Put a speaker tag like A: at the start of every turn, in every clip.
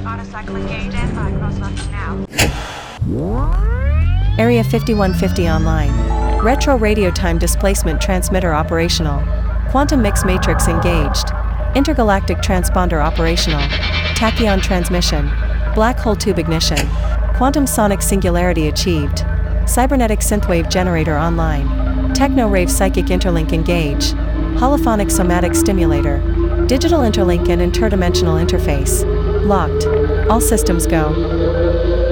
A: autocycle engage standby cross now.
B: Area 5150 online. Retro radio time displacement transmitter operational. Quantum mix matrix engaged. Intergalactic transponder operational. Tachyon transmission. Black hole tube ignition. Quantum sonic singularity achieved. Cybernetic synthwave generator online. Techno rave psychic interlink engage. Holophonic somatic stimulator. Digital interlink and interdimensional interface. Locked. All systems go.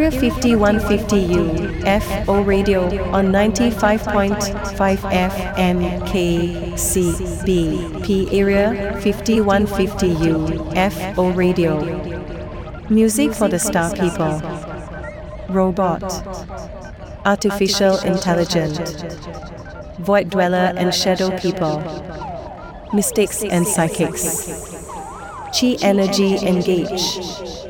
B: Area 5150U FO radio on 95.5 FM KCB P Area 5150U FO radio. Music for the Star People. Robot. Artificial Intelligent Void Dweller and Shadow People. Mystics and Psychics. Chi Energy Engage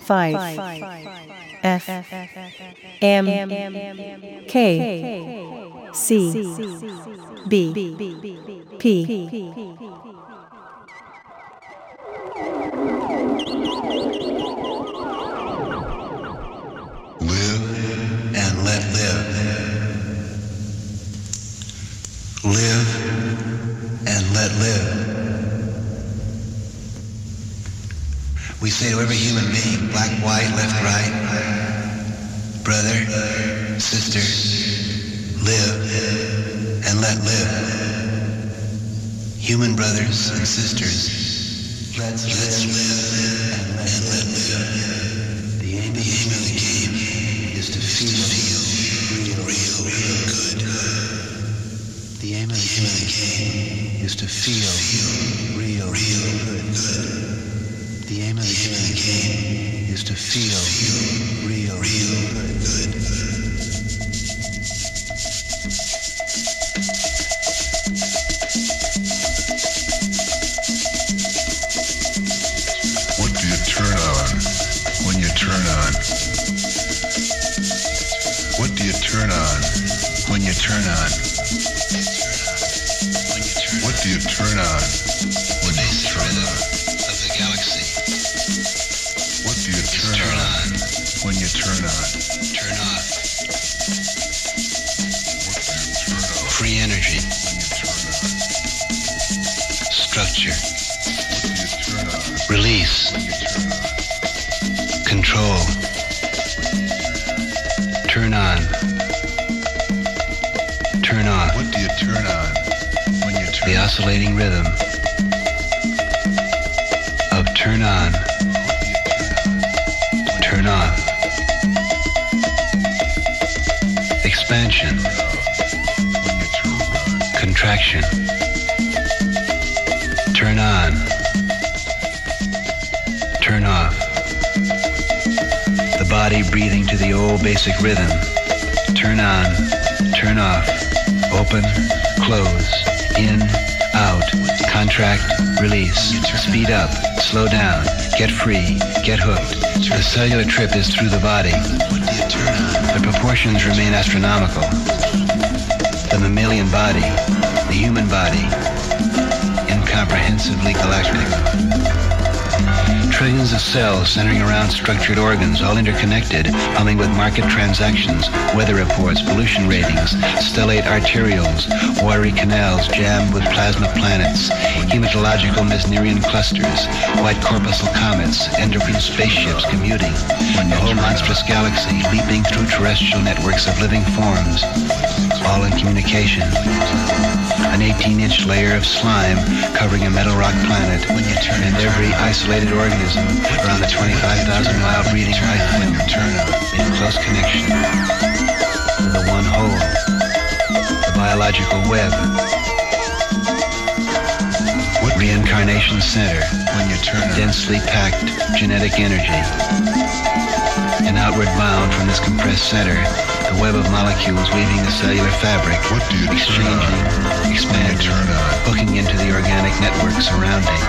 B: 95.5. F M K C B P
C: Live and let live. Live and let live. We say to every human being, black, white, left, right, brother, sister, live and let live. Human brothers and sisters, let's live and let live. The aim of the game is to feel real, real, real good. The aim of the game is to feel real, real good. The aim of the game is to feel real, real good.
D: You turn on when you turn
C: the oscillating rhythm of turn on, turn off, expansion,
D: When you turn on?
C: contraction, turn on, turn off. The body breathing to the old basic rhythm. Turn on, turn off, open, close, in, out, contract, release, speed up, slow down, get free, get hooked. The cellular trip is through the body. The proportions remain astronomical. The mammalian body, the human body, incomprehensibly galactic. Trillions of cells centering around structured organs, all interconnected, humming with market transactions, weather reports, pollution ratings, stellate arterioles, watery canals jammed with plasma planets, hematological Mesnerian clusters, white corpuscle comets, endocrine spaceships commuting, the whole monstrous galaxy leaping through terrestrial networks of living forms, all in communication. An 18-inch layer of slime covering a metal rock planet, when you turn and every isolated organism around the 25,000-mile breeding life in close connection with the one whole, the biological web. Reincarnation center, when you turn densely packed genetic energy. And outward bound from this compressed center, the web of molecules weaving the cellular fabric,
D: What do you
C: exchanging, expanding, hooking into the organic network surrounding.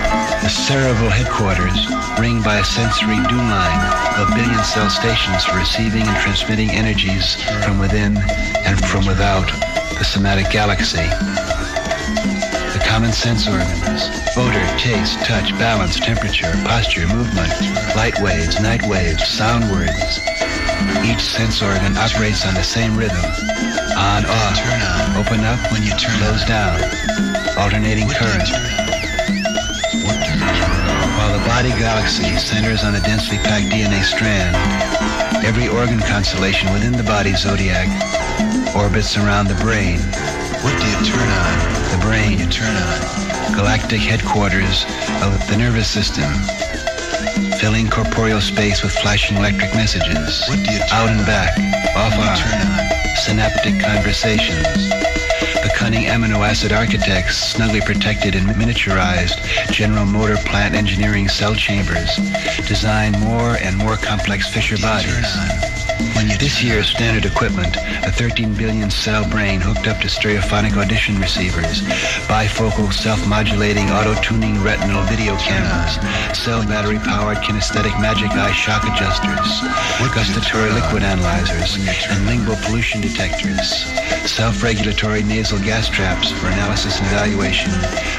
C: The cerebral headquarters, ringed by a sensory DEW line of billion cell stations for receiving and transmitting energies from within and from without the somatic galaxy. The common sense organs, odor, taste, touch, balance, temperature, posture, movement, light waves, night waves, sound words. Each sense organ operates on the same rhythm. On, off,
E: turn on?
C: open up
E: When you turn
C: close
E: on?
C: down, alternating current.
D: What do you turn on?
C: While the body galaxy centers on a densely packed DNA strand, every organ constellation within the body zodiac orbits around the brain.
E: What do you turn on?
C: The brain,
E: You turn on.
C: galactic headquarters of the nervous system, filling corporeal space with flashing electric messages.
E: What do you turn
C: Out and back, off on,
E: turn on.
C: synaptic conversations. The cunning amino acid architects snugly protected and miniaturized general motor plant engineering cell chambers design more and more complex Fisher bodies. This year's standard equipment, a 13 billion cell brain hooked up to stereophonic audition receivers, bifocal self-modulating auto-tuning retinal video cameras, cell battery-powered kinesthetic magic eye shock adjusters, gustatory liquid analyzers, and lingual pollution detectors, self-regulatory nasal gas traps for analysis and evaluation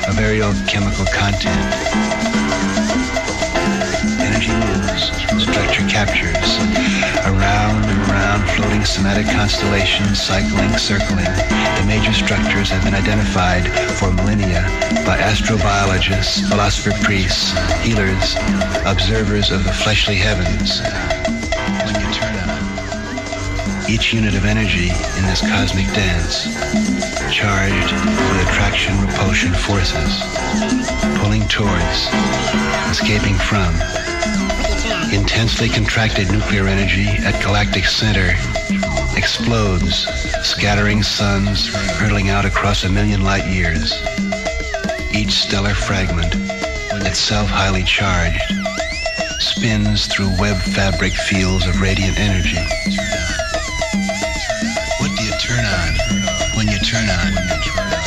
C: of aerial chemical content. Energy moves, structure captures, around and around floating somatic constellations, cycling, circling. The major structures have been identified for millennia by astrobiologists, philosopher priests, healers, observers of the fleshly heavens.
E: when you turn on.
C: Each unit of energy in this cosmic dance, charged with attraction repulsion forces, pulling towards, escaping from, intensely contracted nuclear energy at galactic center explodes, scattering suns hurtling out across a million light years. Each stellar fragment, itself highly charged, spins through web fabric fields of radiant energy.
E: What do you turn on? When you turn on.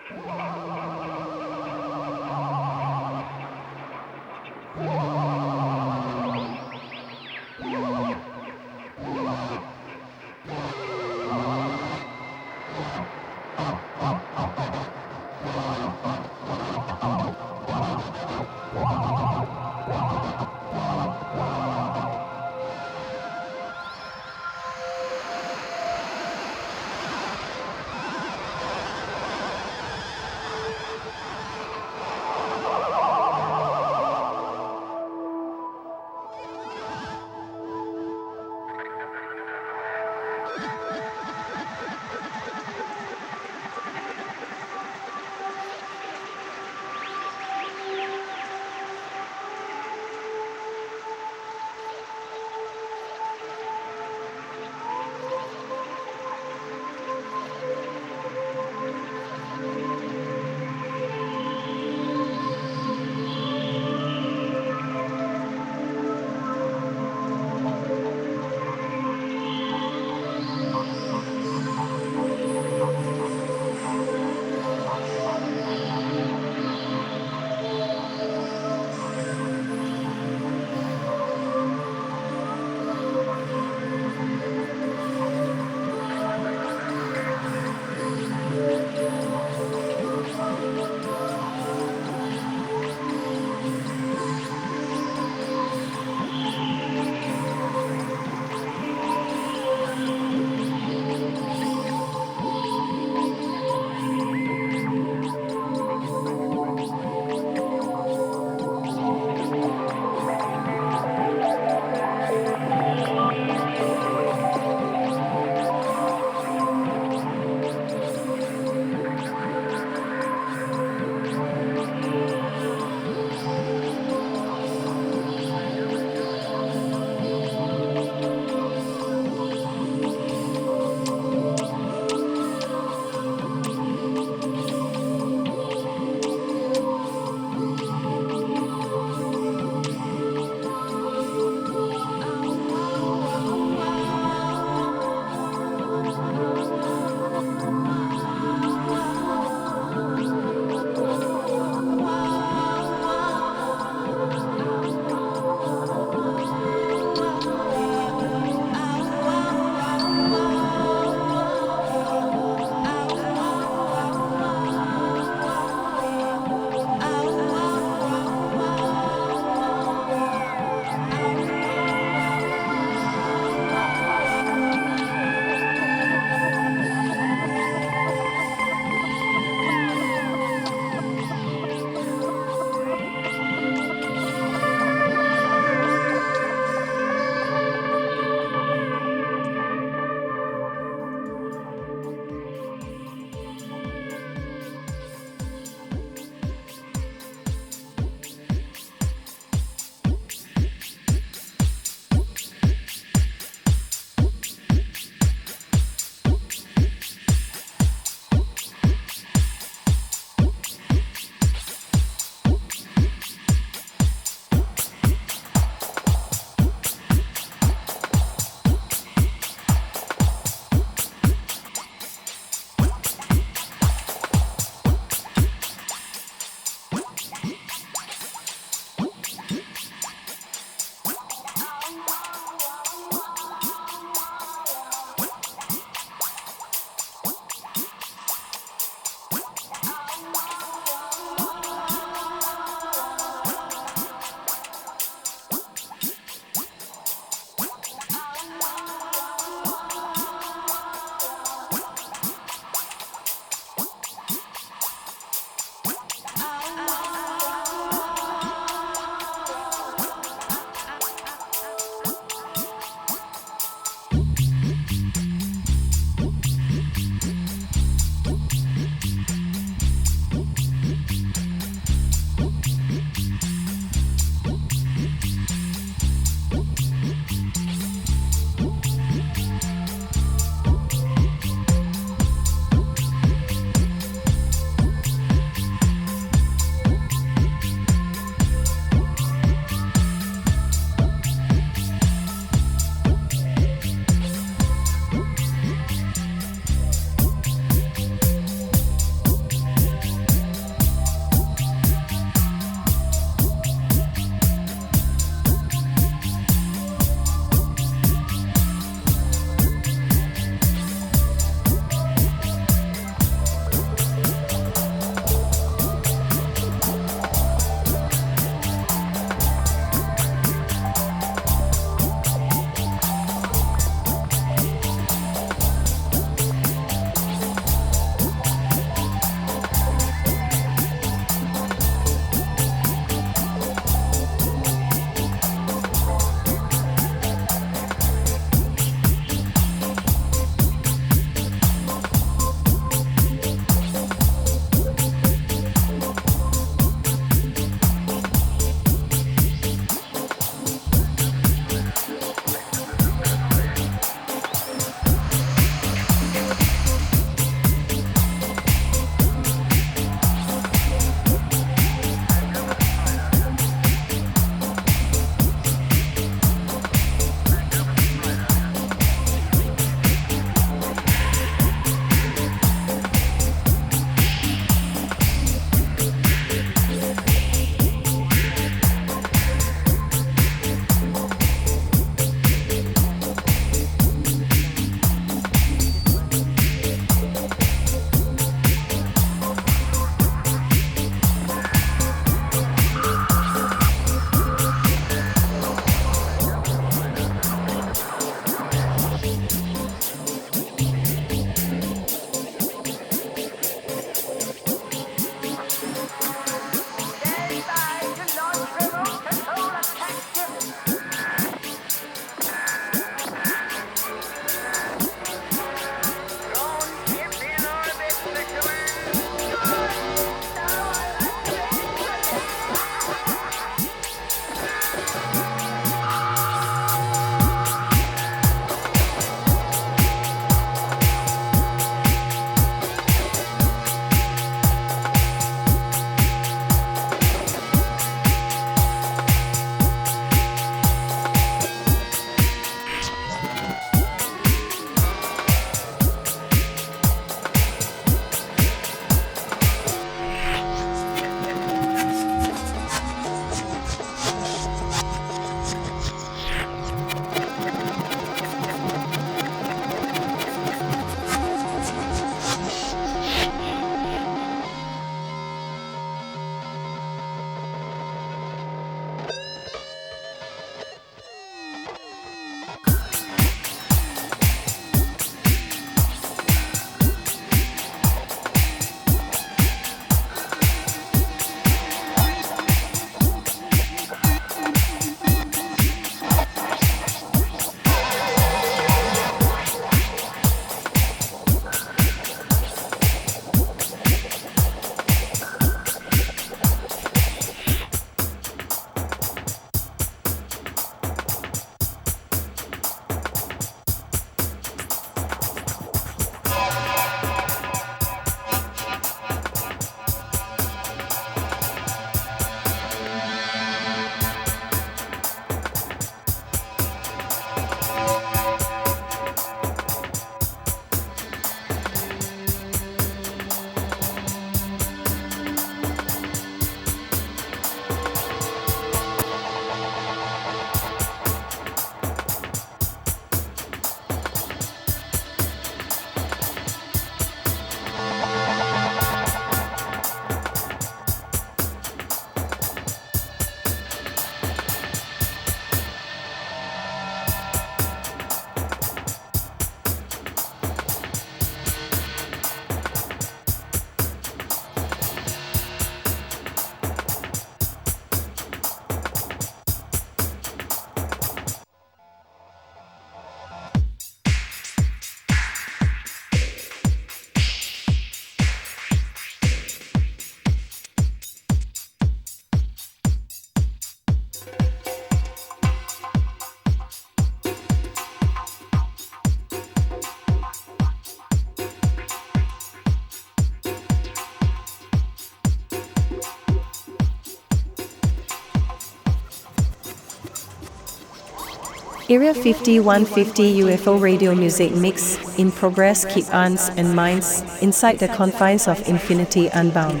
B: Area 5150 UFO radio music mix in progress keep uns and minds inside the confines of infinity unbound.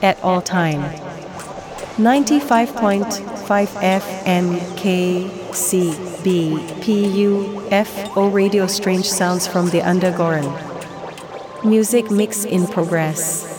B: At all time. 95.5 FM KCB PU radio strange sounds from the underground. Music mix in progress.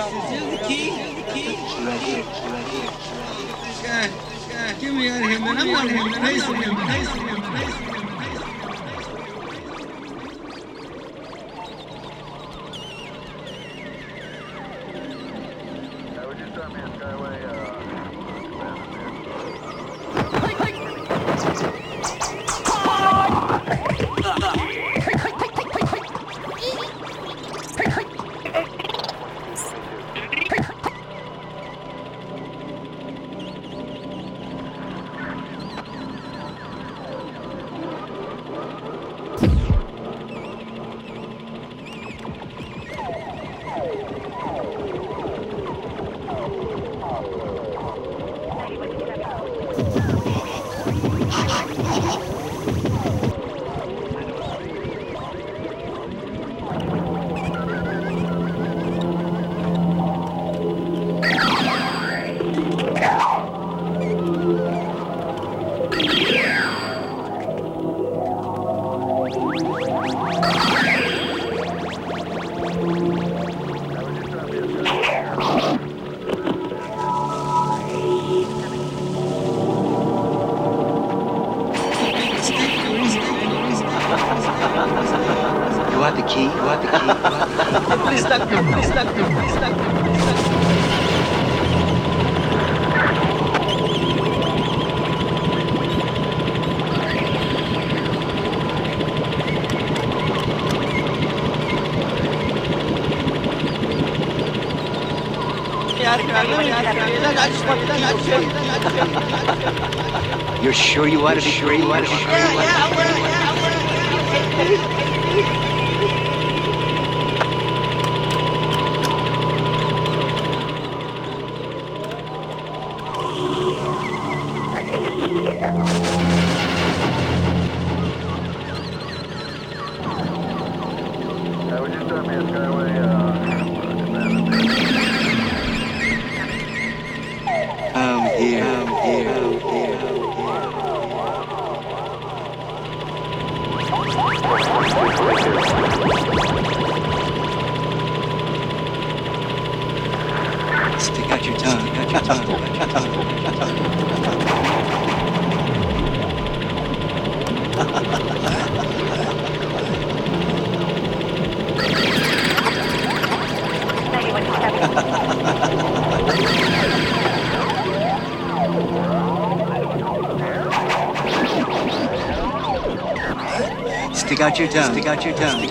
F: Here's the key, the key. This guy, get me out of here, man. I'm not him, pacing him, pacing him, pacing him.
E: You You're sure you want to be sure you want to be sure you want to be I'm tongue. Stick out your tongue.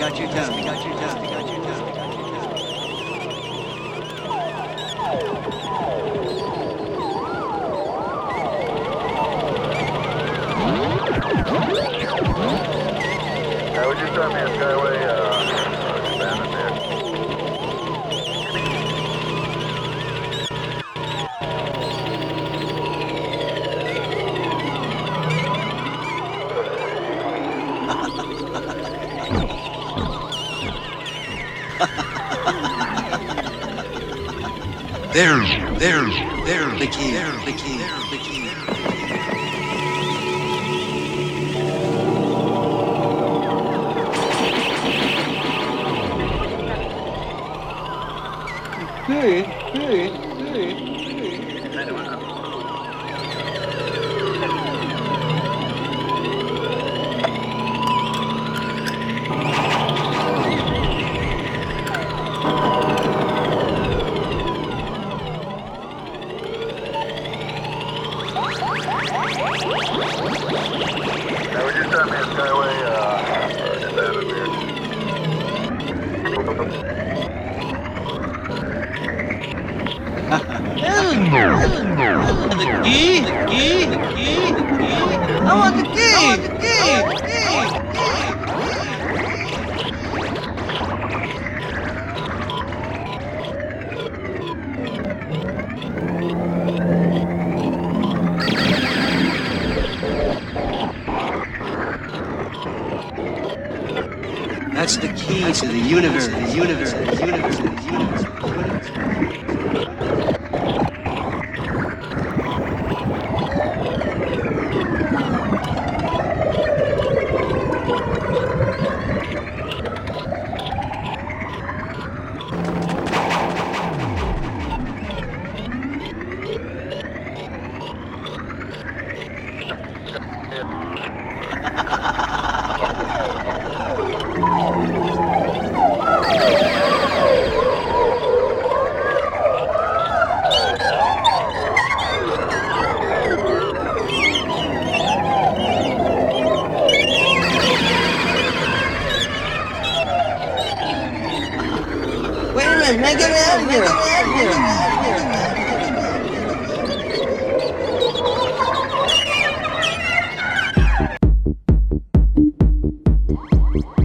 C: There's the key. There's the key. There's the key.
G: How would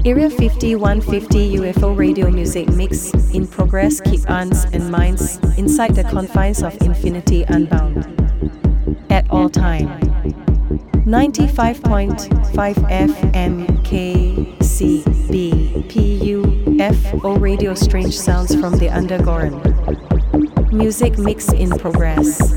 B: Area 5150 UFO radio music mix in progress keep uns and minds inside the confines of infinity unbound. At all time. 95.5 FM KCB PU FO radio strange sounds from the underground. Music mix in progress.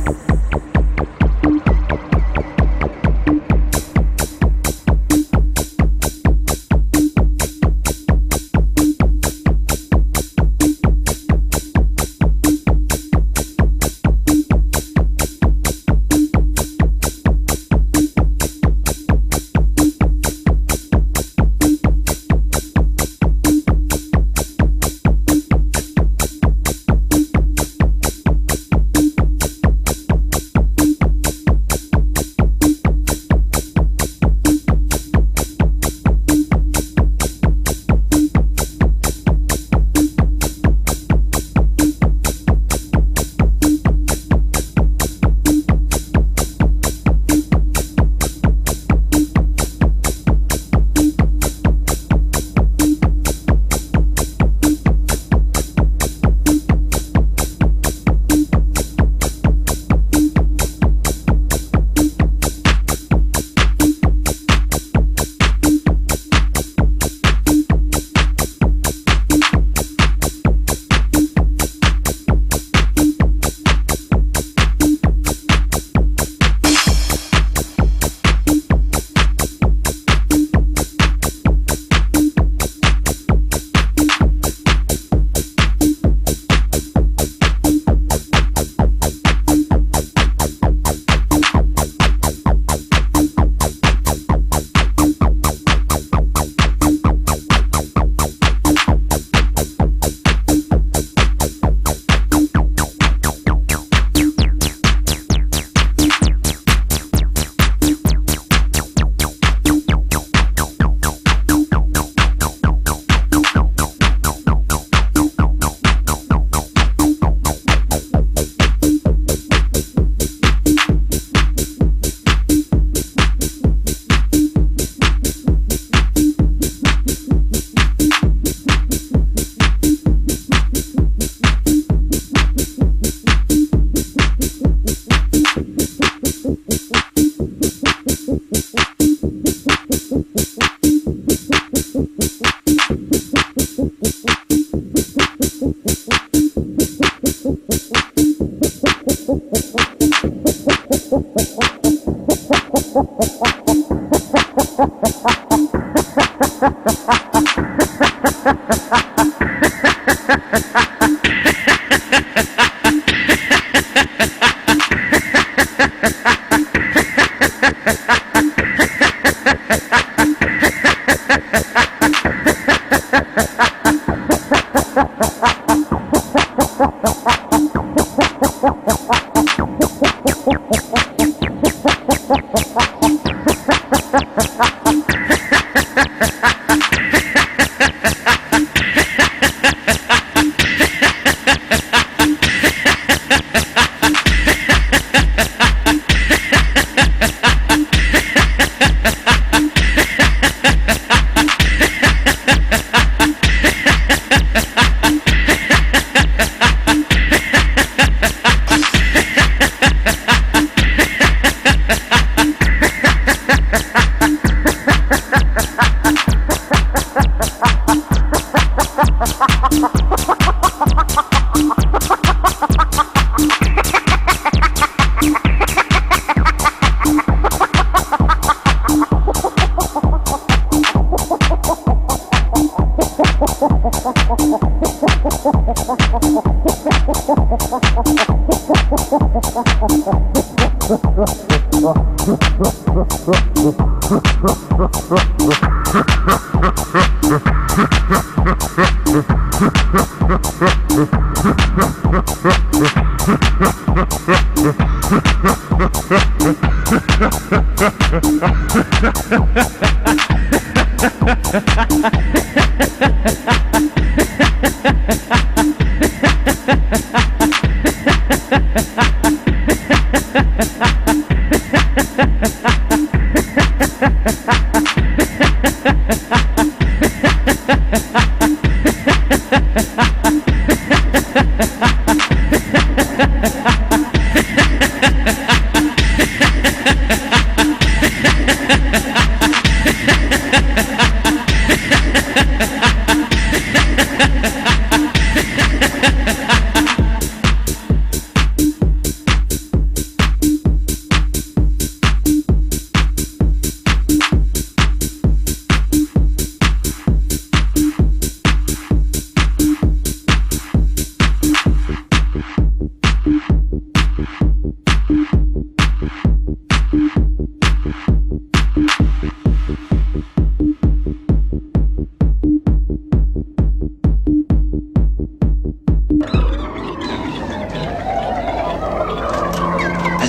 E: That's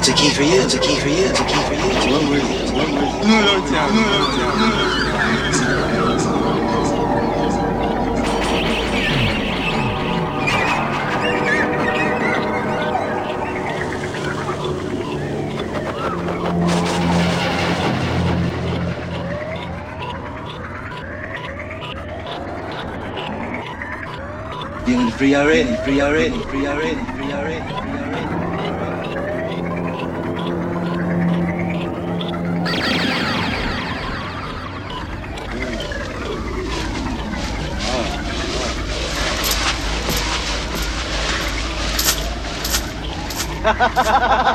E: a key for you. That's a key for you. That's a key for you. It's one word. It's one word. Feeling free already,
G: DRN, DRN, DRN, DRN, DRN. Ha
H: ha ha ha!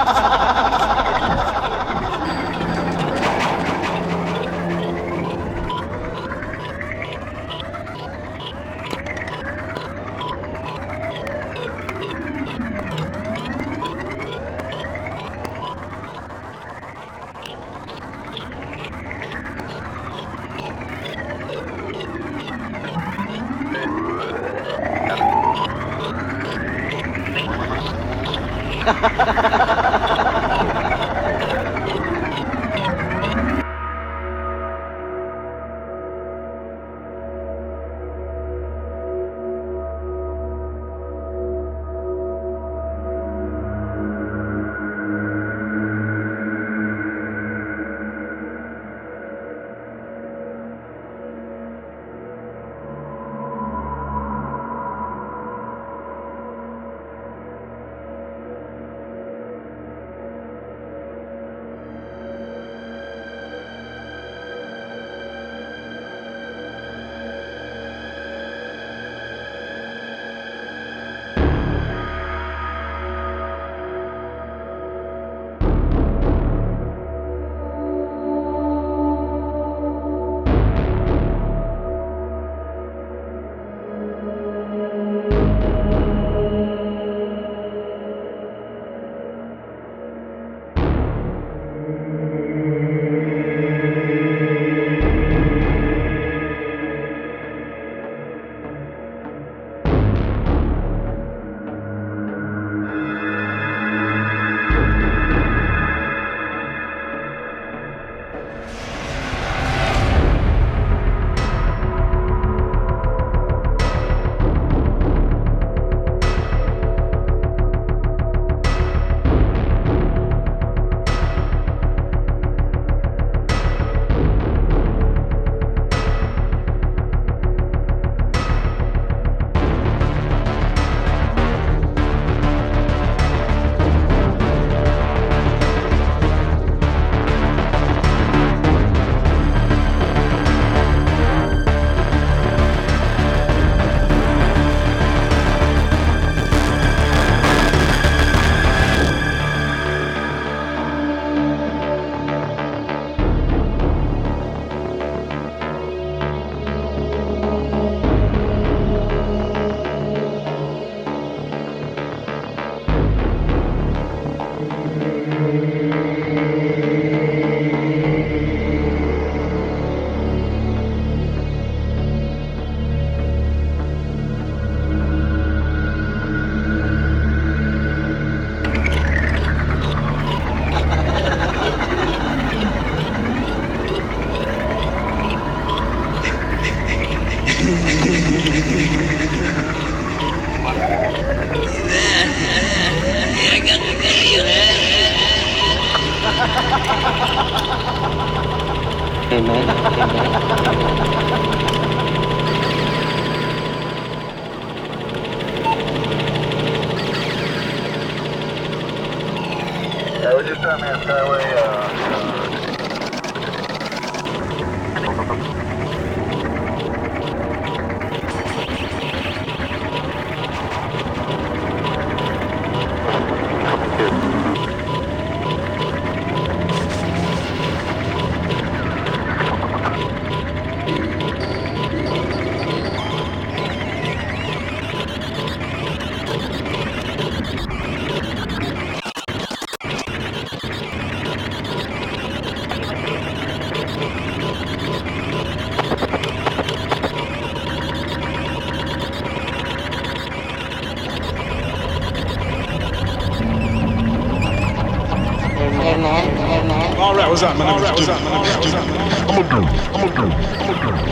H: Up, man? All right, what's up, man? I'm gonna do. I'm gonna do. I'm gonna do.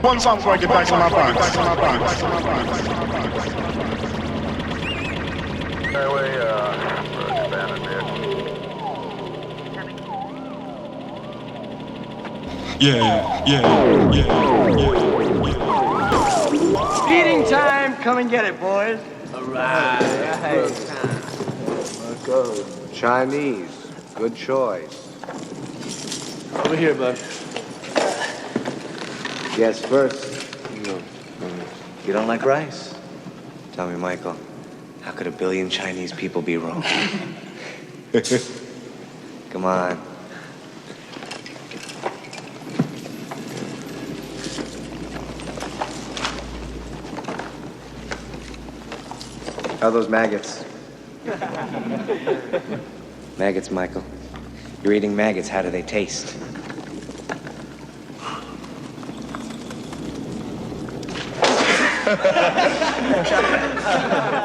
H: One song before I get back to my my my my band.
G: Skyway, uh, abandoned vehicle.
H: Yeah, yeah, yeah, yeah, yeah.
F: Feeding time. Come and get it, boys.
I: Go. Chinese. Good choice.
F: Over here, bud.
I: Guess first. You, you don't like rice? Tell me, Michael, how could a billion Chinese people be wrong? Come on. How are those maggots? maggots, Michael. You're eating maggots. How do they taste?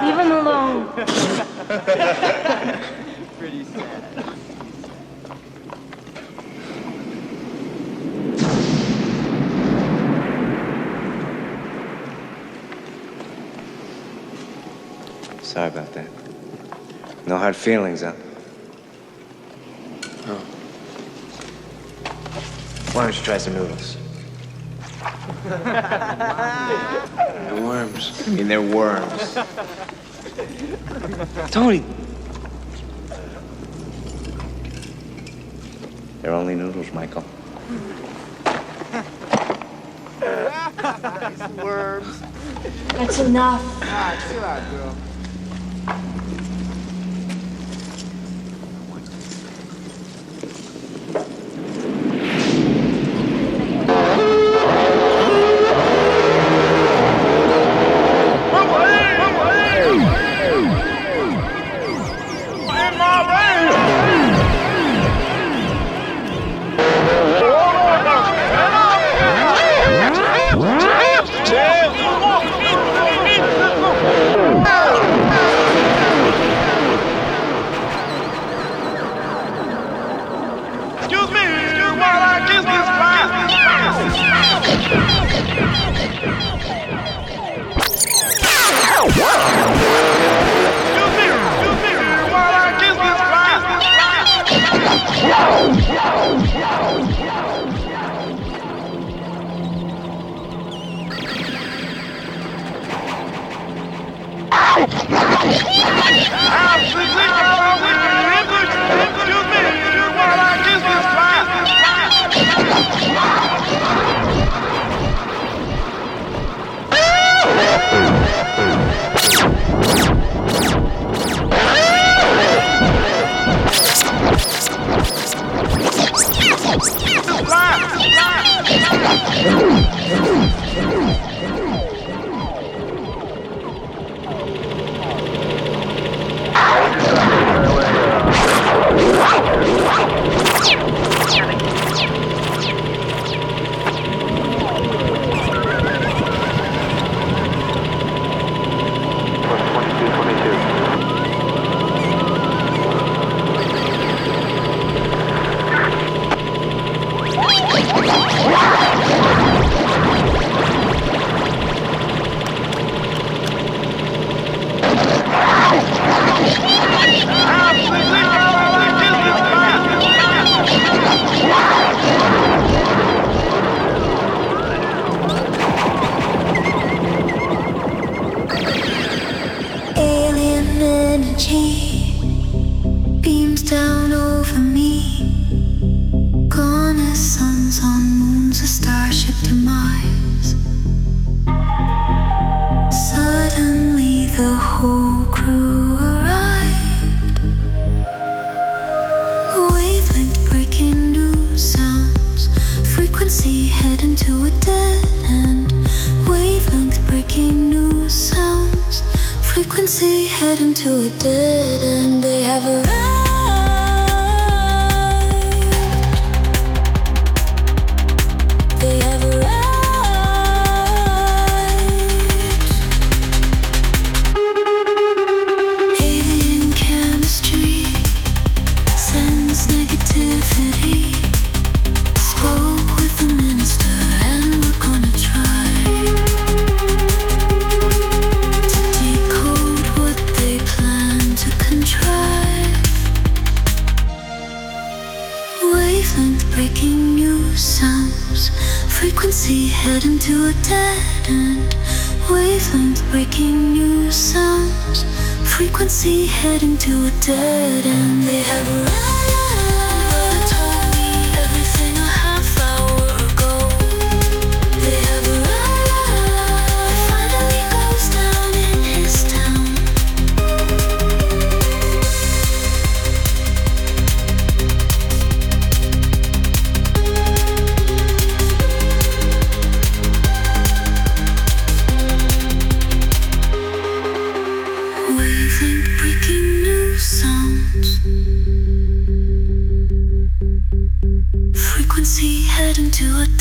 J: Leave him alone. Pretty sad.
I: Sorry about that. No hard feelings, huh?
F: Oh.
I: Why don't you try some noodles?
F: The worms.
I: I mean, they're worms. Tony! They're only noodles, Michael. Worms.
J: That's enough.
H: Excuse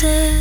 K: good.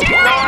K: Shut up!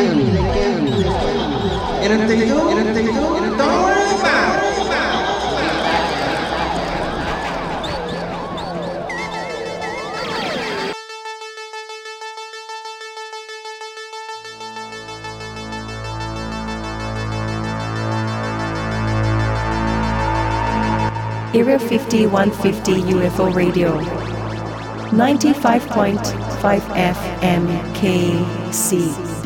B: இடத்தையோ 5150 UFO Radio. 95.5 FM KCB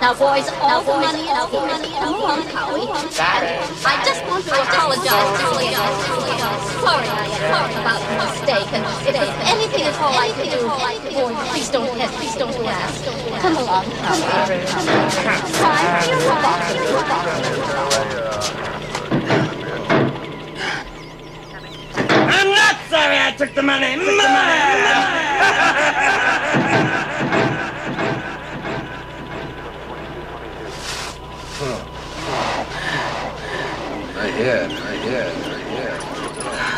L: Now, boys, all the money all the money all on Cowie. I just want to apologize, apologize, apologize. Sorry, sorry about the mistake. And if anything at all I can do, boys, please don't hesitate. Please don't hesitate. Come along, Come along. Try. You're welcome. You're welcome.
M: I'm not sorry I took the money. Took money. The money.
E: Not yet, not yet, not yet.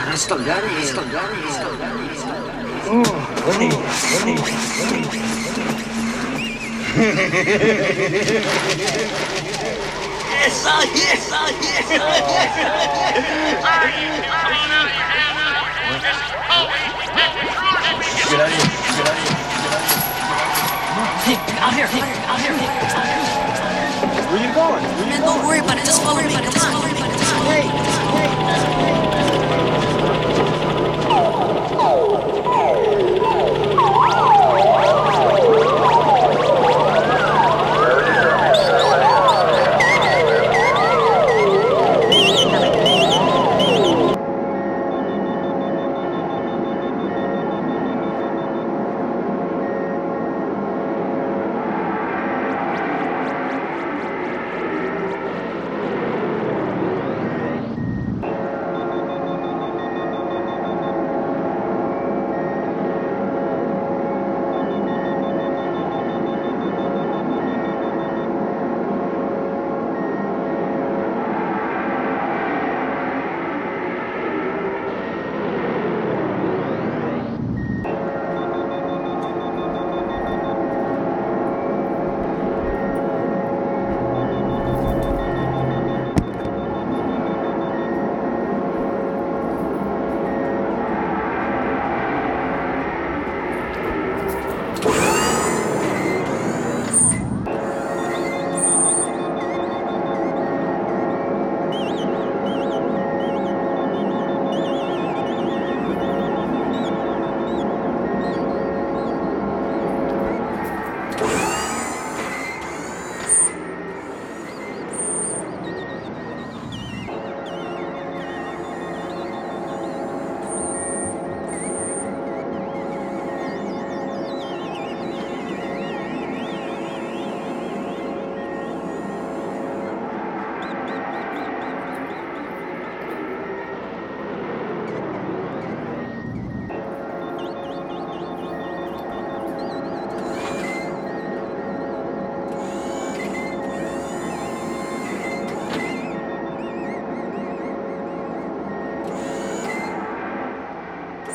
E: I still got it, I still got it, I still got it. Oh, honey, honey, honey.
M: Yes, oh, yes, oh, yes,
E: Get out of here, get out of here.
N: Hey, out here, hey, out here, hey, out here.
H: Where you going? Where you
N: Man, don't worry about it. Just follow me. Come on
H: wait, wait, wait.